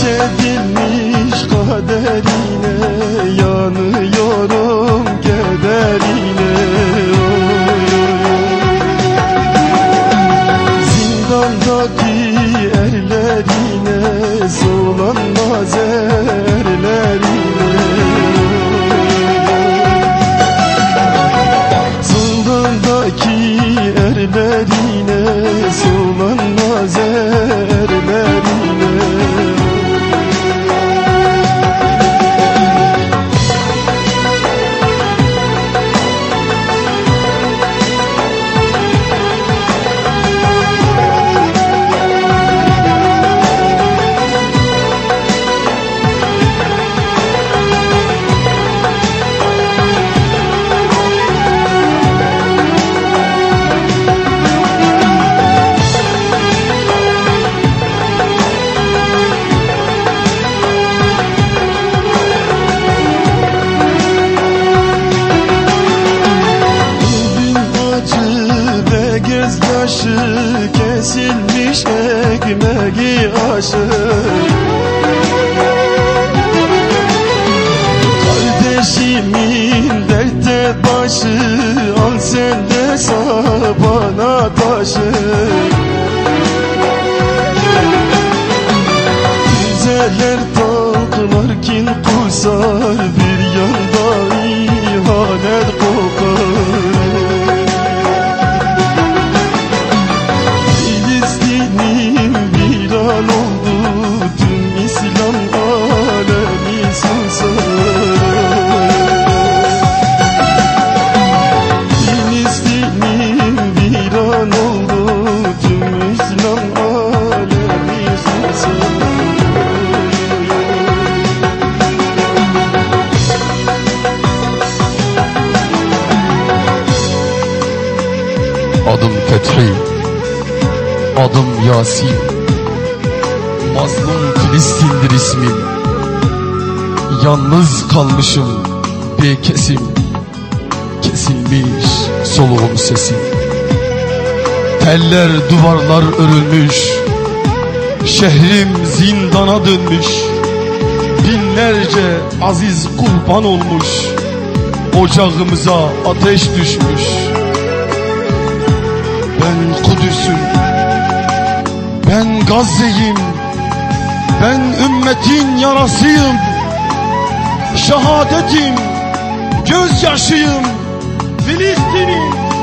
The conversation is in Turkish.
Terk edilmiş kaderine Yanıyorum kederine. Zindandaki erlerine Zorlanmaz başı al sen de sabana taşı. Güzeller taklar kin kusar bir Fethi Adım Yasin. Mazlum Filistin'dir ismim. Yalnız kalmışım bir kesim. Kesilmiş soluğum sesim. Teller duvarlar örülmüş. Şehrim zindana dönmüş. Binlerce aziz kurban olmuş. Ocağımıza ateş düşmüş ben Kudüs'üm. Ben Gazze'yim. Ben ümmetin yarasıyım. Şehadetim Gözyaşıyım. Filistin'im.